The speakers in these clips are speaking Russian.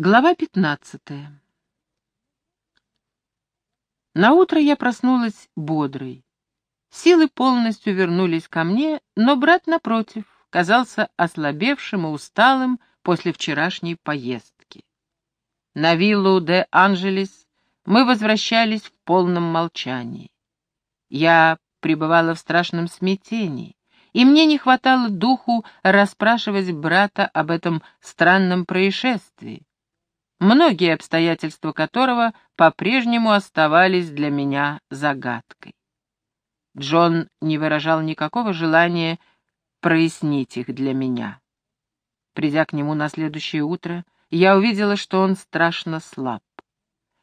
Глава пятнадцатая. На утро я проснулась бодрой. Силы полностью вернулись ко мне, но брат, напротив, казался ослабевшим и усталым после вчерашней поездки. На виллу де Анжелес мы возвращались в полном молчании. Я пребывала в страшном смятении, и мне не хватало духу расспрашивать брата об этом странном происшествии многие обстоятельства которого по-прежнему оставались для меня загадкой. Джон не выражал никакого желания прояснить их для меня. Придя к нему на следующее утро, я увидела, что он страшно слаб.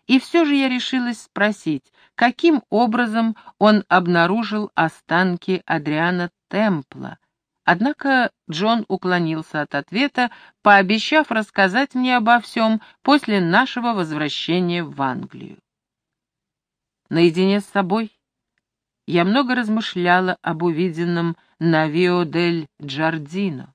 И все же я решилась спросить, каким образом он обнаружил останки Адриана Темпла, Однако Джон уклонился от ответа, пообещав рассказать мне обо всем после нашего возвращения в Англию. Наедине с собой я много размышляла об увиденном на Вио-дель-Джардино,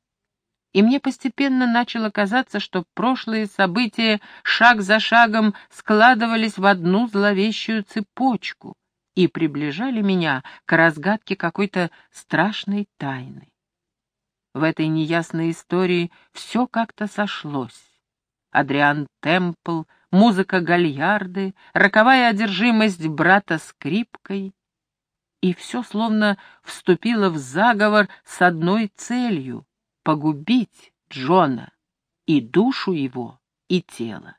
и мне постепенно начало казаться, что прошлые события шаг за шагом складывались в одну зловещую цепочку и приближали меня к разгадке какой-то страшной тайны. В этой неясной истории все как-то сошлось. Адриан Темпл, музыка гальярды, роковая одержимость брата скрипкой. И все словно вступило в заговор с одной целью — погубить Джона, и душу его, и тело.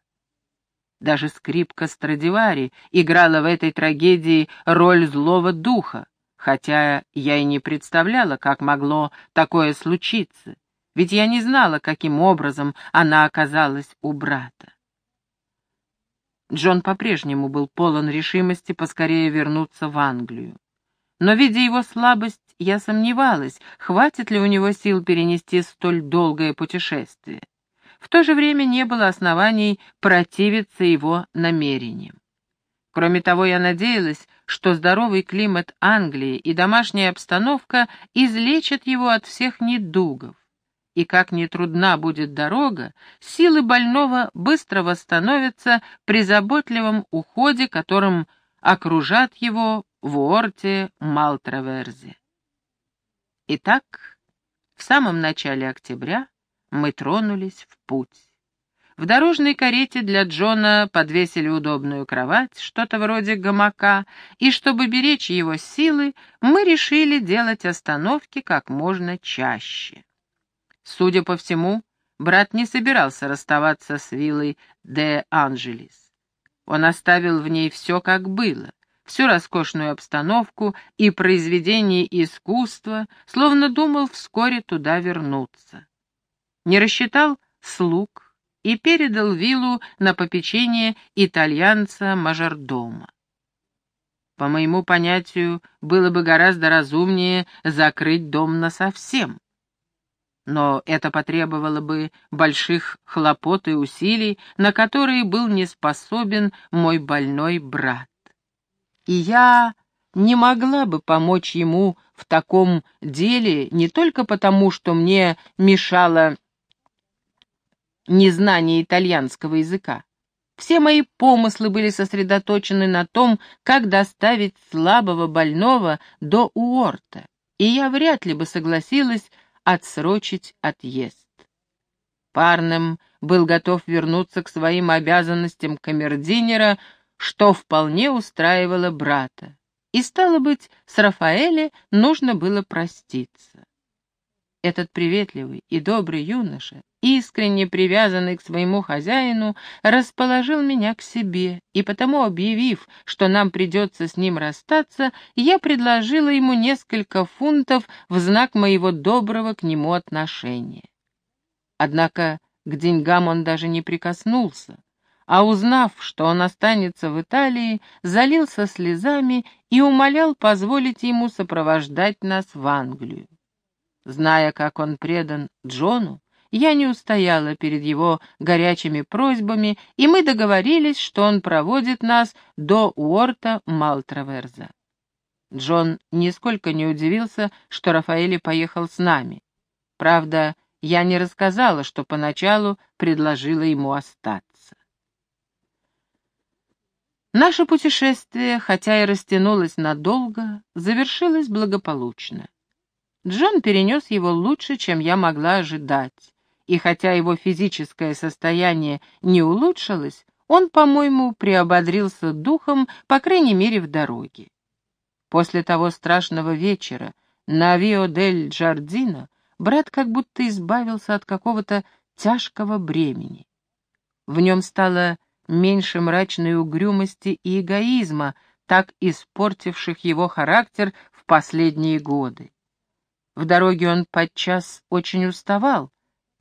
Даже скрипка Страдивари играла в этой трагедии роль злого духа, хотя я и не представляла, как могло такое случиться, ведь я не знала, каким образом она оказалась у брата. Джон по-прежнему был полон решимости поскорее вернуться в Англию. Но, видя его слабость, я сомневалась, хватит ли у него сил перенести столь долгое путешествие. В то же время не было оснований противиться его намерениям. Кроме того, я надеялась, что здоровый климат Англии и домашняя обстановка излечат его от всех недугов. И как ни трудна будет дорога, силы больного быстро восстановятся при заботливом уходе, которым окружат его в Уорте Малтраверзе. Итак, в самом начале октября мы тронулись в путь. В дорожной карете для Джона подвесили удобную кровать, что-то вроде гамака, и чтобы беречь его силы, мы решили делать остановки как можно чаще. Судя по всему, брат не собирался расставаться с виллой де Анджелис. Он оставил в ней все как было, всю роскошную обстановку и произведение искусства, словно думал вскоре туда вернуться. Не рассчитал слуг, и передал виллу на попечение итальянца-мажордома. По моему понятию, было бы гораздо разумнее закрыть дом насовсем. Но это потребовало бы больших хлопот и усилий, на которые был не способен мой больной брат. И я не могла бы помочь ему в таком деле не только потому, что мне мешало незнание итальянского языка. Все мои помыслы были сосредоточены на том, как доставить слабого больного до Уорта, и я вряд ли бы согласилась отсрочить отъезд. Парнем был готов вернуться к своим обязанностям камердинера, что вполне устраивало брата. И, стало быть, с Рафаэле нужно было проститься. Этот приветливый и добрый юноша искренне привязанный к своему хозяину, расположил меня к себе, и потому, объявив, что нам придется с ним расстаться, я предложила ему несколько фунтов в знак моего доброго к нему отношения. Однако к деньгам он даже не прикоснулся, а узнав, что он останется в Италии, залился слезами и умолял позволить ему сопровождать нас в Англию. Зная, как он предан Джону, я не устояла перед его горячими просьбами, и мы договорились, что он проводит нас до Уорта Малтраверза. Джон нисколько не удивился, что Рафаэль поехал с нами. Правда, я не рассказала, что поначалу предложила ему остаться. Наше путешествие, хотя и растянулось надолго, завершилось благополучно. Джон перенес его лучше, чем я могла ожидать, и хотя его физическое состояние не улучшилось, он, по-моему, приободрился духом, по крайней мере, в дороге. После того страшного вечера на Вио-дель-Джардино брат как будто избавился от какого-то тяжкого бремени. В нем стало меньше мрачной угрюмости и эгоизма, так испортивших его характер в последние годы. В дороге он подчас очень уставал,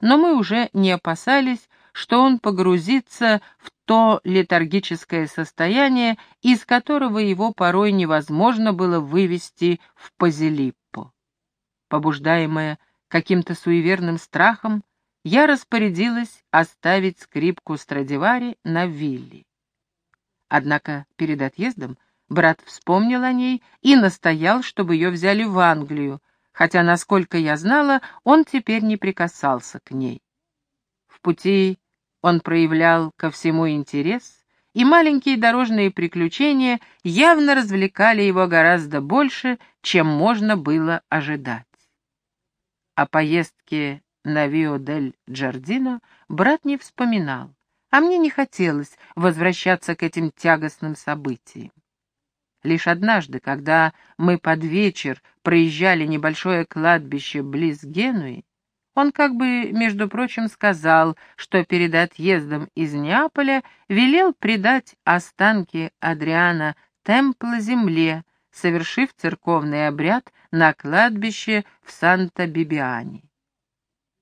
но мы уже не опасались, что он погрузится в то летаргическое состояние, из которого его порой невозможно было вывести в Пазилиппо. Побуждаемая каким-то суеверным страхом, я распорядилась оставить скрипку Страдивари на вилле. Однако перед отъездом брат вспомнил о ней и настоял, чтобы ее взяли в Англию, хотя, насколько я знала, он теперь не прикасался к ней. В пути он проявлял ко всему интерес, и маленькие дорожные приключения явно развлекали его гораздо больше, чем можно было ожидать. О поездке на Вио-дель-Джардино брат не вспоминал, а мне не хотелось возвращаться к этим тягостным событиям. Лишь однажды, когда мы под вечер проезжали небольшое кладбище близ Генуи, он как бы, между прочим, сказал, что перед отъездом из Неаполя велел предать останки Адриана Темпла земле, совершив церковный обряд на кладбище в Санта-Бибиане.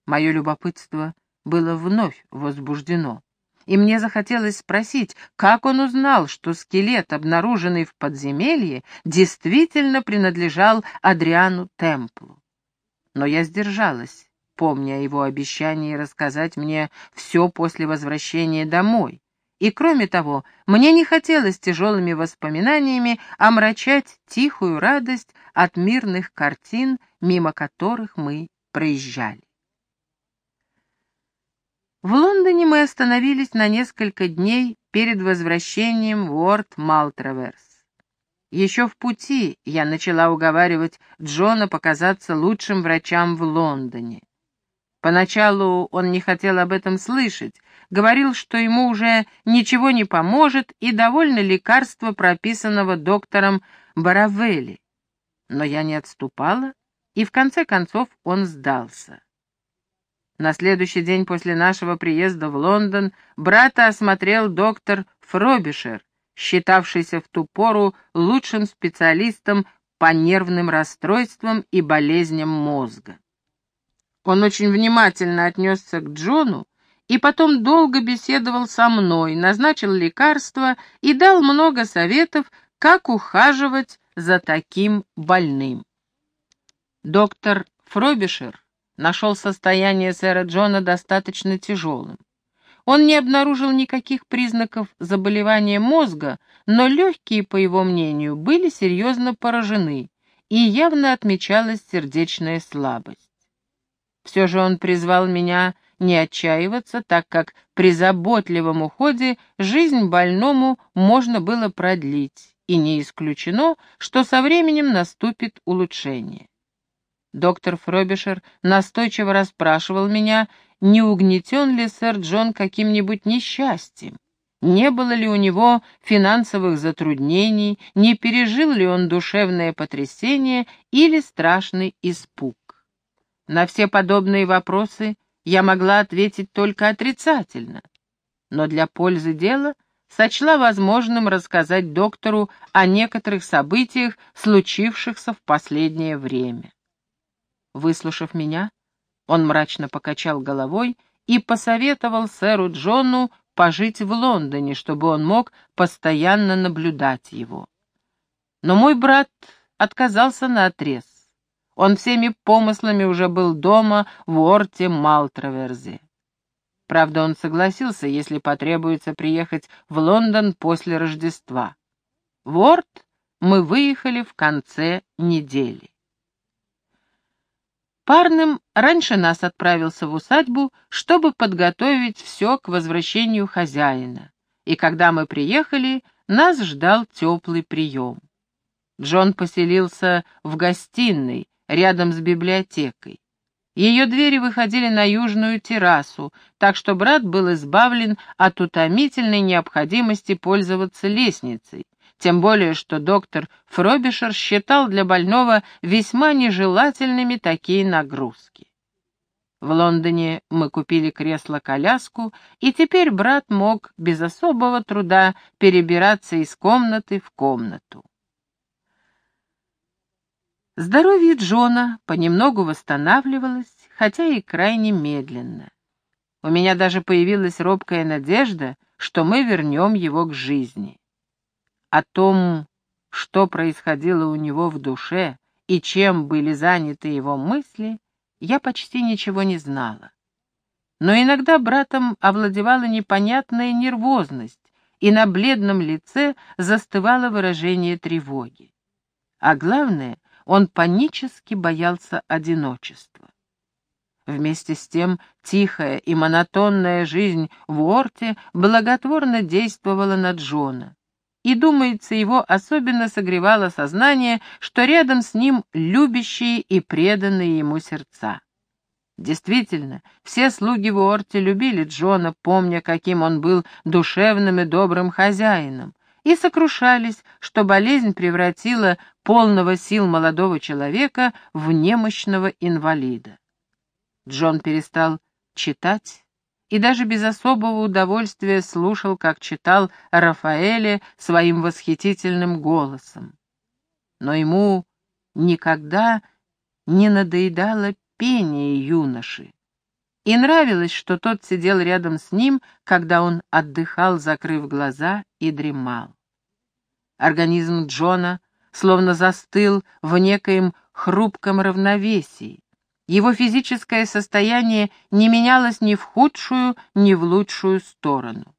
Мое любопытство было вновь возбуждено, и мне захотелось спросить, как он узнал, что скелет, обнаруженный в подземелье, действительно принадлежал Адриану Темплу. Но я сдержалась, помня о его обещании рассказать мне все после возвращения домой. И кроме того, мне не хотелось тяжелыми воспоминаниями омрачать тихую радость от мирных картин, мимо которых мы проезжали. В Лондоне мы остановились на несколько дней перед возвращением в Уорд Малтраверс. Еще в пути я начала уговаривать Джона показаться лучшим врачам в Лондоне. Поначалу он не хотел об этом слышать, говорил, что ему уже ничего не поможет и довольно лекарства, прописанного доктором Баравелли. Но я не отступала, и в конце концов он сдался. На следующий день после нашего приезда в Лондон брата осмотрел доктор Фробишер, считавшийся в ту пору лучшим специалистом по нервным расстройствам и болезням мозга. Он очень внимательно отнесся к Джону и потом долго беседовал со мной, назначил лекарства и дал много советов, как ухаживать за таким больным. Доктор Фробишер нашел состояние сэра Джона достаточно тяжелым. Он не обнаружил никаких признаков заболевания мозга, но легкие, по его мнению, были серьезно поражены, и явно отмечалась сердечная слабость. Все же он призвал меня не отчаиваться, так как при заботливом уходе жизнь больному можно было продлить, и не исключено, что со временем наступит улучшение. Доктор Фробишер настойчиво расспрашивал меня, не угнетен ли сэр Джон каким-нибудь несчастьем, не было ли у него финансовых затруднений, не пережил ли он душевное потрясение или страшный испуг. На все подобные вопросы я могла ответить только отрицательно, но для пользы дела сочла возможным рассказать доктору о некоторых событиях, случившихся в последнее время. Выслушав меня, он мрачно покачал головой и посоветовал сэру Джону пожить в Лондоне, чтобы он мог постоянно наблюдать его. Но мой брат отказался наотрез. Он всеми помыслами уже был дома в Орте Малтраверзе. Правда, он согласился, если потребуется приехать в Лондон после Рождества. В Орт мы выехали в конце недели. Парным раньше нас отправился в усадьбу, чтобы подготовить все к возвращению хозяина. И когда мы приехали, нас ждал теплый прием. Джон поселился в гостиной, рядом с библиотекой. Ее двери выходили на южную террасу, так что брат был избавлен от утомительной необходимости пользоваться лестницей, тем более что доктор Фробишер считал для больного весьма нежелательными такие нагрузки. В Лондоне мы купили кресло-коляску, и теперь брат мог без особого труда перебираться из комнаты в комнату. Здоровье Джона понемногу восстанавливалось, хотя и крайне медленно. У меня даже появилась робкая надежда, что мы вернем его к жизни. О том, что происходило у него в душе и чем были заняты его мысли, я почти ничего не знала. Но иногда братом овладевала непонятная нервозность, и на бледном лице застывало выражение тревоги. А главное, он панически боялся одиночества. Вместе с тем тихая и монотонная жизнь в Уорте благотворно действовала на Джона. И, думается, его особенно согревало сознание, что рядом с ним любящие и преданные ему сердца. Действительно, все слуги в Уорте любили Джона, помня, каким он был душевным и добрым хозяином, и сокрушались, что болезнь превратила полного сил молодого человека в немощного инвалида. Джон перестал читать и даже без особого удовольствия слушал, как читал Рафаэле своим восхитительным голосом. Но ему никогда не надоедало пение юноши. И нравилось, что тот сидел рядом с ним, когда он отдыхал, закрыв глаза, и дремал. Организм Джона словно застыл в некоем хрупком равновесии. Его физическое состояние не менялось ни в худшую, ни в лучшую сторону.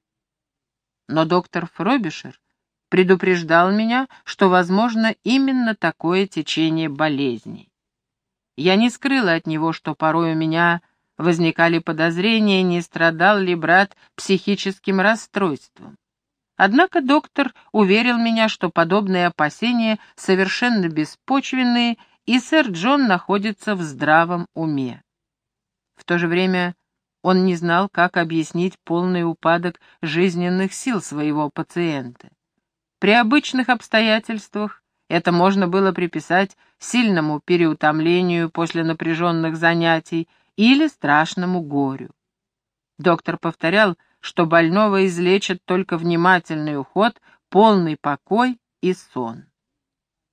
Но доктор Фробишер предупреждал меня, что возможно именно такое течение болезни. Я не скрыла от него, что порой у меня возникали подозрения, не страдал ли брат психическим расстройством. Однако доктор уверил меня, что подобные опасения совершенно беспочвенные, и сэр Джон находится в здравом уме. В то же время он не знал, как объяснить полный упадок жизненных сил своего пациента. При обычных обстоятельствах это можно было приписать сильному переутомлению после напряженных занятий или страшному горю. Доктор повторял, что больного излечат только внимательный уход, полный покой и сон.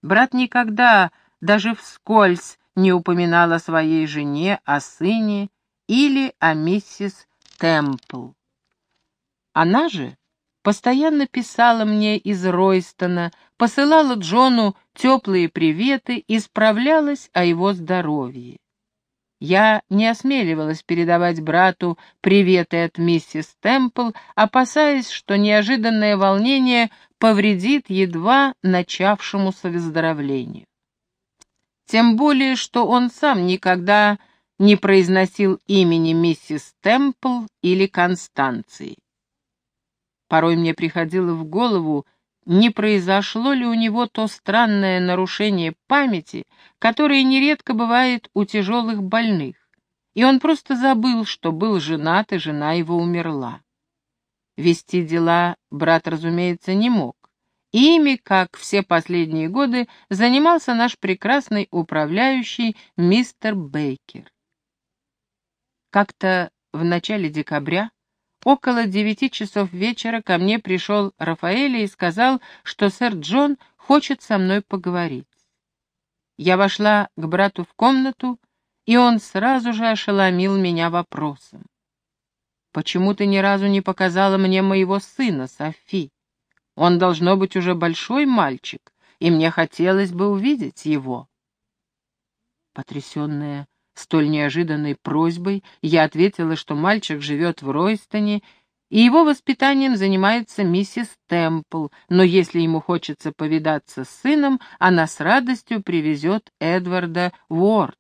Брат никогда даже вскользь не упоминал о своей жене, о сыне или о миссис Темпл. Она же постоянно писала мне из Ройстона, посылала Джону теплые приветы и справлялась о его здоровье. Я не осмеливалась передавать брату приветы от миссис Темпл, опасаясь, что неожиданное волнение повредит едва начавшемуся выздоровлению. Тем более, что он сам никогда не произносил имени миссис Темпл или Констанции. Порой мне приходило в голову, не произошло ли у него то странное нарушение памяти, которое нередко бывает у тяжелых больных, и он просто забыл, что был женат, и жена его умерла. Вести дела брат, разумеется, не мог. Ими, как все последние годы, занимался наш прекрасный управляющий мистер Бейкер. Как-то в начале декабря Около девяти часов вечера ко мне пришел Рафаэль и сказал, что сэр Джон хочет со мной поговорить. Я вошла к брату в комнату, и он сразу же ошеломил меня вопросом. «Почему ты ни разу не показала мне моего сына, Софи? Он должно быть уже большой мальчик, и мне хотелось бы увидеть его». Потрясенная столь неожиданной просьбой, я ответила, что мальчик живет в Ройстоне, и его воспитанием занимается миссис Темпл, но если ему хочется повидаться с сыном, она с радостью привезет Эдварда Уорд.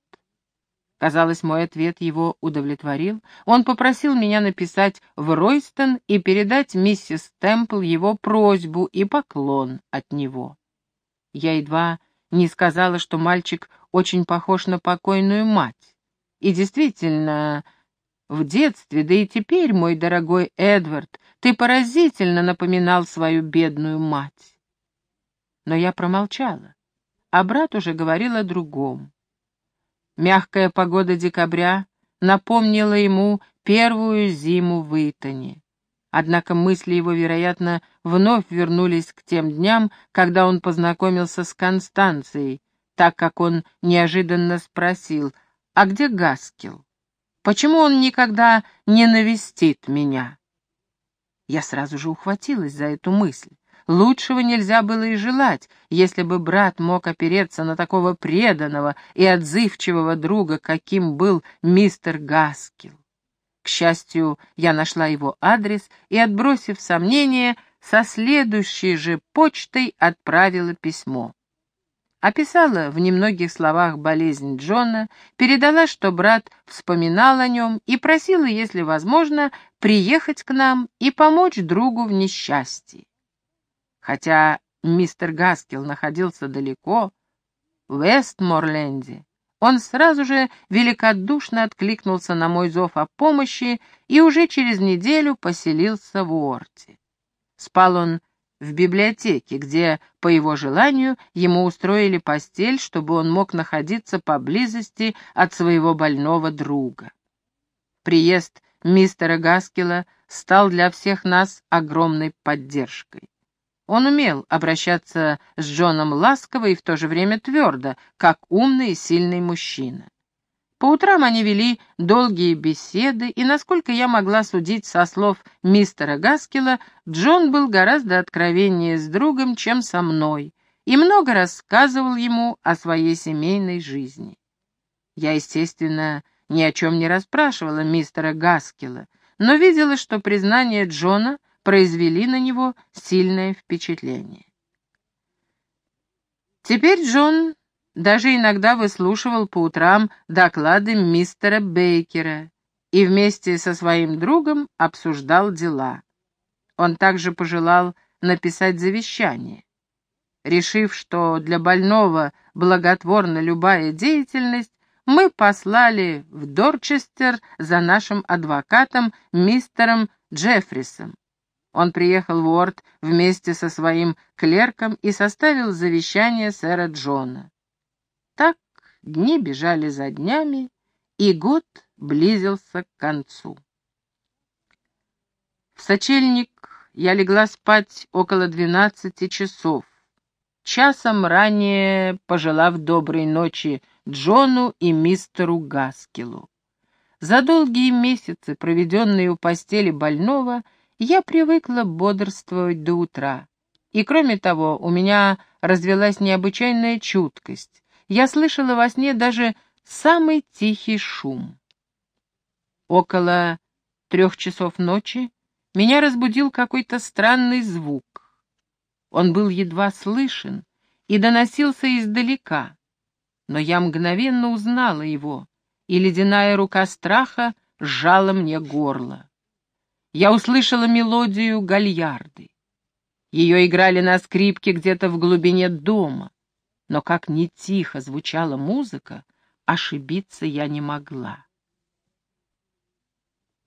Казалось, мой ответ его удовлетворил. Он попросил меня написать в Ройстон и передать миссис Темпл его просьбу и поклон от него. Я едва не сказала, что мальчик очень похож на покойную мать. И действительно, в детстве, да и теперь, мой дорогой Эдвард, ты поразительно напоминал свою бедную мать. Но я промолчала, а брат уже говорил о другом. Мягкая погода декабря напомнила ему первую зиму в Итоне. Однако мысли его, вероятно, вновь вернулись к тем дням, когда он познакомился с Констанцией, так как он неожиданно спросил, «А где Гаскил? Почему он никогда не навестит меня?» Я сразу же ухватилась за эту мысль. Лучшего нельзя было и желать, если бы брат мог опереться на такого преданного и отзывчивого друга, каким был мистер Гаскил. К счастью, я нашла его адрес и, отбросив сомнения, со следующей же почтой отправила письмо. Описала в немногих словах болезнь Джона, передала, что брат вспоминал о нем и просила, если возможно, приехать к нам и помочь другу в несчастье. Хотя мистер Гаскил находился далеко, в Вестморленде, он сразу же великодушно откликнулся на мой зов о помощи и уже через неделю поселился в Уорте. Спал он в библиотеке, где, по его желанию, ему устроили постель, чтобы он мог находиться поблизости от своего больного друга. Приезд мистера Гаскила стал для всех нас огромной поддержкой. Он умел обращаться с Джоном ласково и в то же время твердо, как умный и сильный мужчина. По утрам они вели долгие беседы, и, насколько я могла судить со слов мистера Гаскила, Джон был гораздо откровеннее с другом, чем со мной, и много рассказывал ему о своей семейной жизни. Я, естественно, ни о чем не расспрашивала мистера Гаскила, но видела, что признание Джона произвели на него сильное впечатление. Теперь Джон даже иногда выслушивал по утрам доклады мистера Бейкера и вместе со своим другом обсуждал дела. Он также пожелал написать завещание. Решив, что для больного благотворна любая деятельность, мы послали в Дорчестер за нашим адвокатом мистером Джеффрисом, он приехал в Уорд вместе со своим клерком и составил завещание сэра Джона. Так дни бежали за днями, и год близился к концу. В сочельник я легла спать около двенадцати часов, часом ранее пожелав доброй ночи Джону и мистеру Гаскилу. За долгие месяцы, проведенные у постели больного, я привыкла бодрствовать до утра. И кроме того, у меня развелась необычайная чуткость. Я слышала во сне даже самый тихий шум. Около трех часов ночи меня разбудил какой-то странный звук. Он был едва слышен и доносился издалека, но я мгновенно узнала его, и ледяная рука страха сжала мне горло я услышала мелодию гальярды. Ее играли на скрипке где-то в глубине дома, но как не тихо звучала музыка, ошибиться я не могла.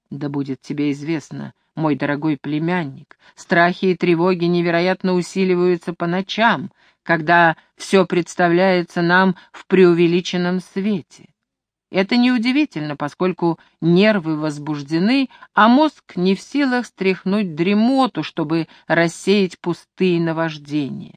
Да будет тебе известно, мой дорогой племянник, страхи и тревоги невероятно усиливаются по ночам, когда все представляется нам в преувеличенном свете. Это неудивительно, поскольку нервы возбуждены, а мозг не в силах стряхнуть дремоту, чтобы рассеять пустые наваждения.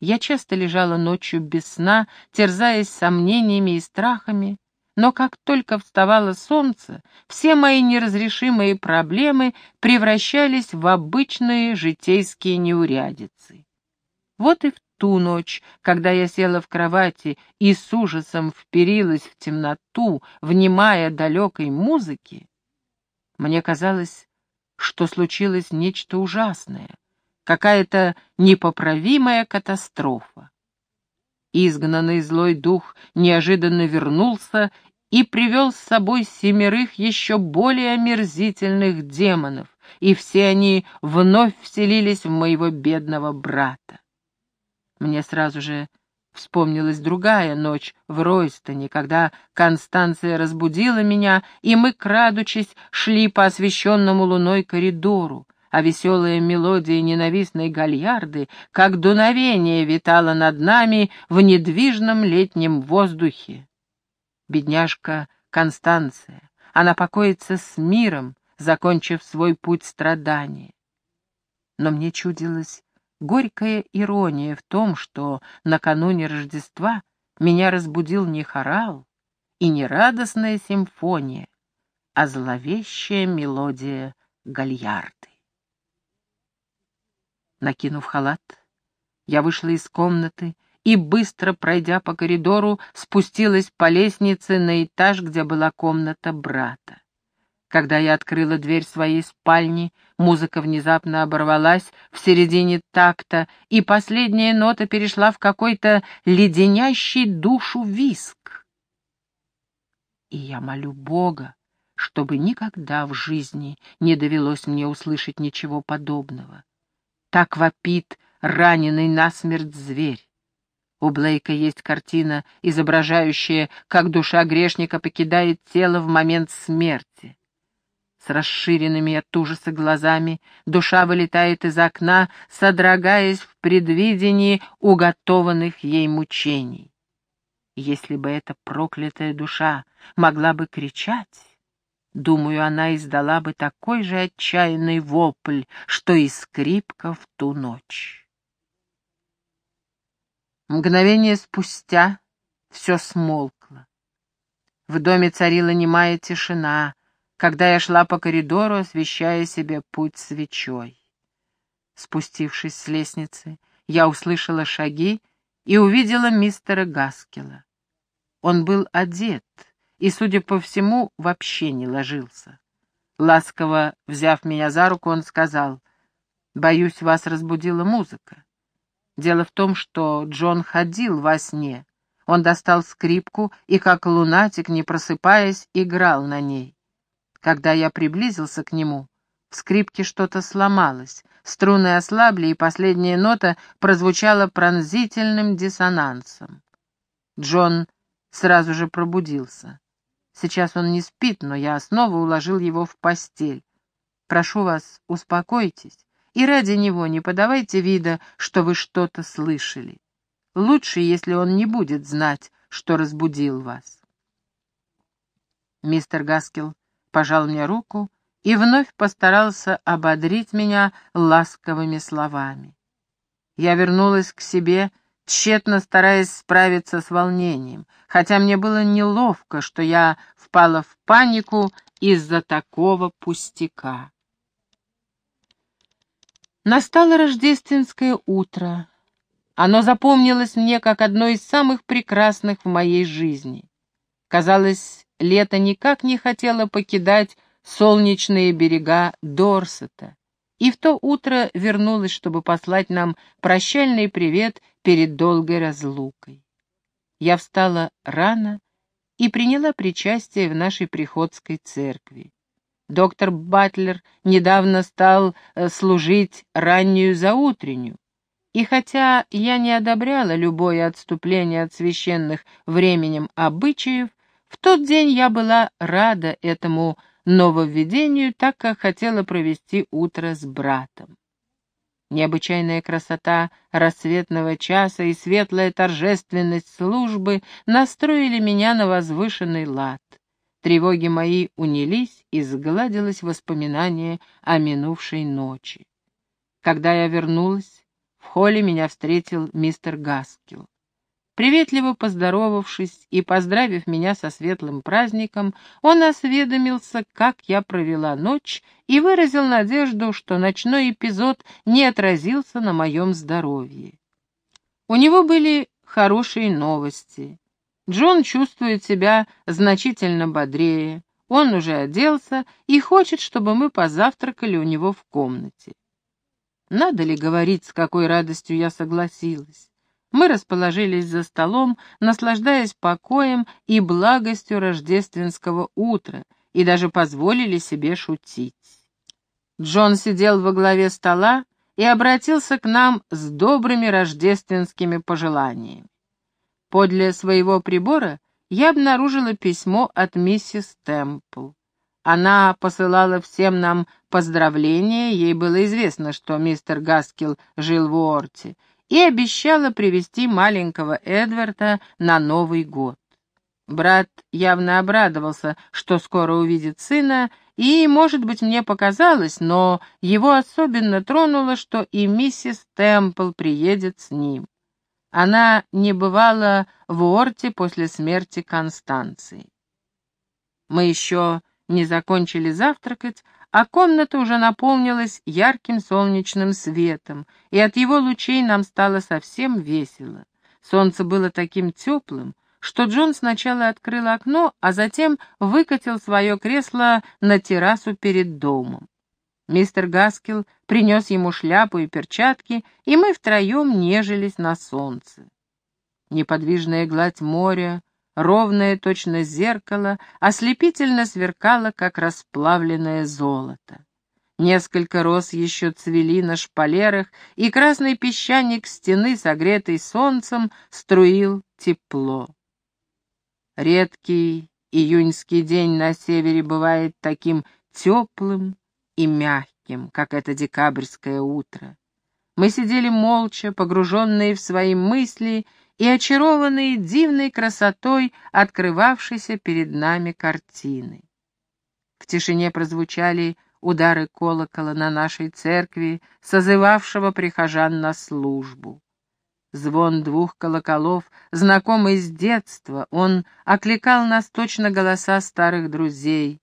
Я часто лежала ночью без сна, терзаясь сомнениями и страхами, но как только вставало солнце, все мои неразрешимые проблемы превращались в обычные житейские неурядицы. Вот и в ту ночь, когда я села в кровати и с ужасом вперилась в темноту, внимая далекой музыке, мне казалось, что случилось нечто ужасное, какая-то непоправимая катастрофа. Изгнанный злой дух неожиданно вернулся и привел с собой семерых еще более омерзительных демонов, и все они вновь вселились в моего бедного брата. Мне сразу же Вспомнилась другая ночь в Ройстоне, когда Констанция разбудила меня, и мы, крадучись, шли по освещенному луной коридору, а веселая мелодия ненавистной гальярды, как дуновение, витала над нами в недвижном летнем воздухе. Бедняжка Констанция, она покоится с миром, закончив свой путь страдания. Но мне чудилось, Горькая ирония в том, что накануне Рождества меня разбудил не хорал и не радостная симфония, а зловещая мелодия гальярды. Накинув халат, я вышла из комнаты и, быстро пройдя по коридору, спустилась по лестнице на этаж, где была комната брата. Когда я открыла дверь своей спальни, музыка внезапно оборвалась в середине такта, и последняя нота перешла в какой-то леденящий душу виск. И я молю Бога, чтобы никогда в жизни не довелось мне услышать ничего подобного. Так вопит раненый насмерть зверь. У Блейка есть картина, изображающая, как душа грешника покидает тело в момент смерти. С расширенными от ужаса глазами душа вылетает из окна, содрогаясь в предвидении уготованных ей мучений. Если бы эта проклятая душа могла бы кричать, думаю, она издала бы такой же отчаянный вопль, что и скрипка в ту ночь. Мгновение спустя все смолкло. В доме царила немая тишина, когда я шла по коридору, освещая себе путь свечой. Спустившись с лестницы, я услышала шаги и увидела мистера Гаскела. Он был одет и, судя по всему, вообще не ложился. Ласково взяв меня за руку, он сказал, «Боюсь, вас разбудила музыка. Дело в том, что Джон ходил во сне. Он достал скрипку и, как лунатик, не просыпаясь, играл на ней. Когда я приблизился к нему, в скрипке что-то сломалось, струны ослабли, и последняя нота прозвучала пронзительным диссонансом. Джон сразу же пробудился. Сейчас он не спит, но я снова уложил его в постель. Прошу вас, успокойтесь, и ради него не подавайте вида, что вы что-то слышали. Лучше, если он не будет знать, что разбудил вас. Мистер Гаскел пожал мне руку и вновь постарался ободрить меня ласковыми словами. Я вернулась к себе, тщетно стараясь справиться с волнением, хотя мне было неловко, что я впала в панику из-за такого пустяка. Настало рождественское утро. Оно запомнилось мне как одно из самых прекрасных в моей жизни. Казалось, лето никак не хотело покидать солнечные берега Дорсета, и в то утро вернулась, чтобы послать нам прощальный привет перед долгой разлукой. Я встала рано и приняла причастие в нашей приходской церкви. Доктор Батлер недавно стал э, служить раннюю заутреннюю, и хотя я не одобряла любое отступление от священных временем обычаев, в тот день я была рада этому нововведению, так как хотела провести утро с братом. Необычайная красота рассветного часа и светлая торжественность службы настроили меня на возвышенный лад. Тревоги мои унились, и сгладилось воспоминание о минувшей ночи. Когда я вернулась, в холле меня встретил мистер Гаскил. Приветливо поздоровавшись и поздравив меня со светлым праздником, он осведомился, как я провела ночь, и выразил надежду, что ночной эпизод не отразился на моем здоровье. У него были хорошие новости. Джон чувствует себя значительно бодрее, он уже оделся и хочет, чтобы мы позавтракали у него в комнате. Надо ли говорить, с какой радостью я согласилась? Мы расположились за столом, наслаждаясь покоем и благостью рождественского утра, и даже позволили себе шутить. Джон сидел во главе стола и обратился к нам с добрыми рождественскими пожеланиями. Подле своего прибора я обнаружила письмо от миссис Темпл. Она посылала всем нам поздравления, ей было известно, что мистер Гаскил жил в Уорте, и обещала привести маленького Эдварда на Новый год. Брат явно обрадовался, что скоро увидит сына, и, может быть, мне показалось, но его особенно тронуло, что и миссис Темпл приедет с ним. Она не бывала в Уорте после смерти Констанции. Мы еще не закончили завтракать, а комната уже наполнилась ярким солнечным светом, и от его лучей нам стало совсем весело. Солнце было таким теплым, что Джон сначала открыл окно, а затем выкатил свое кресло на террасу перед домом. Мистер Гаскил принес ему шляпу и перчатки, и мы втроем нежились на солнце. Неподвижная гладь моря, ровное точно зеркало, ослепительно сверкало, как расплавленное золото. Несколько роз еще цвели на шпалерах, и красный песчаник стены, согретый солнцем, струил тепло. Редкий июньский день на севере бывает таким теплым, и мягким, как это декабрьское утро. Мы сидели молча, погруженные в свои мысли и очарованные дивной красотой открывавшейся перед нами картины. В тишине прозвучали удары колокола на нашей церкви, созывавшего прихожан на службу. Звон двух колоколов, знакомый с детства, он окликал нас точно голоса старых друзей.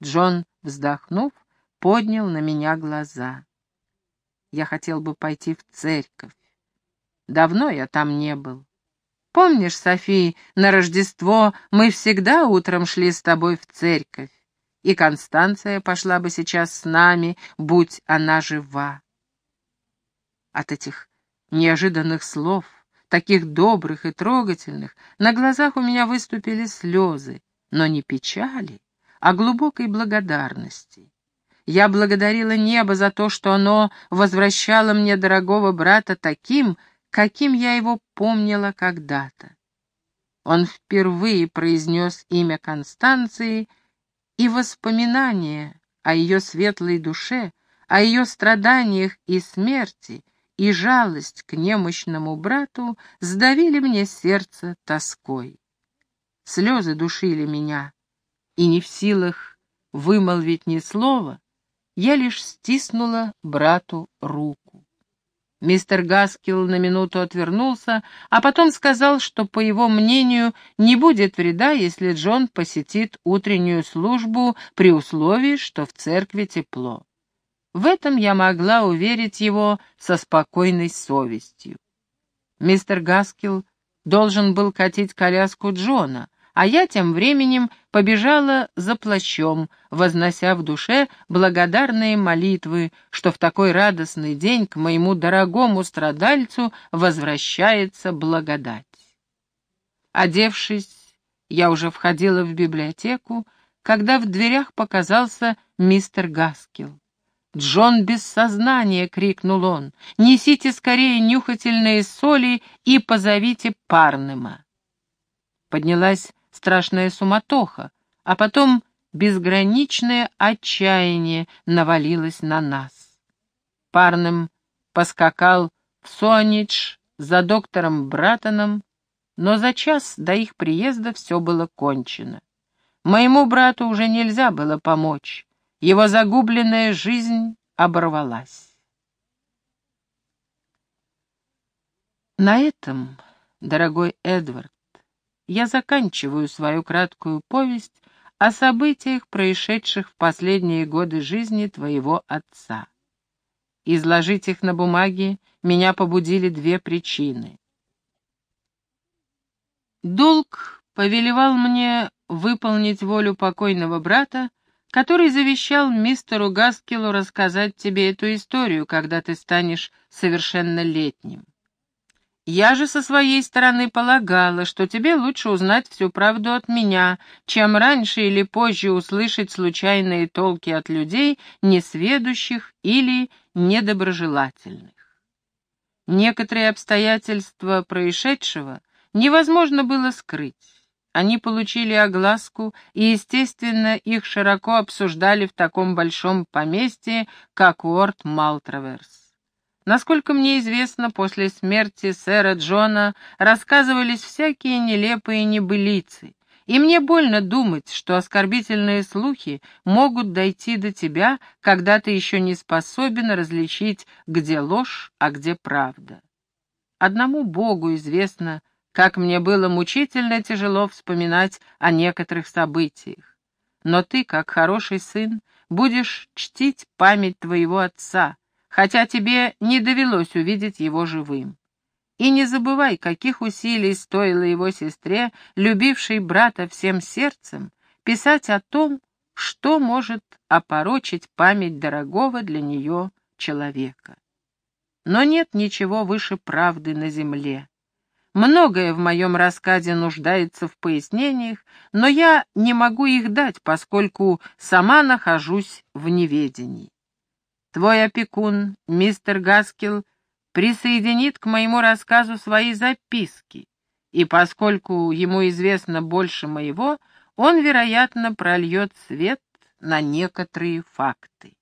Джон, вздохнув, поднял на меня глаза. Я хотел бы пойти в церковь. Давно я там не был. Помнишь, Софи, на Рождество мы всегда утром шли с тобой в церковь, и Констанция пошла бы сейчас с нами, будь она жива. От этих неожиданных слов, таких добрых и трогательных, на глазах у меня выступили слезы, но не печали, а глубокой благодарности. Я благодарила небо за то, что оно возвращало мне дорогого брата таким, каким я его помнила когда-то. Он впервые произнес имя Констанции, и воспоминания о ее светлой душе, о ее страданиях и смерти, и жалость к немощному брату сдавили мне сердце тоской. Слезы душили меня, и не в силах вымолвить ни слова, я лишь стиснула брату руку. Мистер Гаскил на минуту отвернулся, а потом сказал, что, по его мнению, не будет вреда, если Джон посетит утреннюю службу при условии, что в церкви тепло. В этом я могла уверить его со спокойной совестью. Мистер Гаскил должен был катить коляску Джона, а я тем временем побежала за плащом, вознося в душе благодарные молитвы, что в такой радостный день к моему дорогому страдальцу возвращается благодать. Одевшись, я уже входила в библиотеку, когда в дверях показался мистер Гаскил. «Джон без сознания!» — крикнул он. «Несите скорее нюхательные соли и позовите Парнема». Поднялась страшная суматоха, а потом безграничное отчаяние навалилось на нас. Парным поскакал в Сонидж за доктором Братоном, но за час до их приезда все было кончено. Моему брату уже нельзя было помочь, его загубленная жизнь оборвалась. На этом, дорогой Эдвард, я заканчиваю свою краткую повесть о событиях, происшедших в последние годы жизни твоего отца. Изложить их на бумаге меня побудили две причины. Долг повелевал мне выполнить волю покойного брата, который завещал мистеру Гаскилу рассказать тебе эту историю, когда ты станешь совершеннолетним. Я же со своей стороны полагала, что тебе лучше узнать всю правду от меня, чем раньше или позже услышать случайные толки от людей, несведущих или недоброжелательных. Некоторые обстоятельства происшедшего невозможно было скрыть. Они получили огласку, и, естественно, их широко обсуждали в таком большом поместье, как Уорд Малтраверс. Насколько мне известно, после смерти сэра Джона рассказывались всякие нелепые небылицы, и мне больно думать, что оскорбительные слухи могут дойти до тебя, когда ты еще не способен различить, где ложь, а где правда. Одному Богу известно, как мне было мучительно тяжело вспоминать о некоторых событиях. Но ты, как хороший сын, будешь чтить память твоего отца, хотя тебе не довелось увидеть его живым. И не забывай, каких усилий стоило его сестре, любившей брата всем сердцем, писать о том, что может опорочить память дорогого для нее человека. Но нет ничего выше правды на земле. Многое в моем рассказе нуждается в пояснениях, но я не могу их дать, поскольку сама нахожусь в неведении. Твой опекун, мистер Гаскил, присоединит к моему рассказу свои записки, и поскольку ему известно больше моего, он, вероятно, прольет свет на некоторые факты.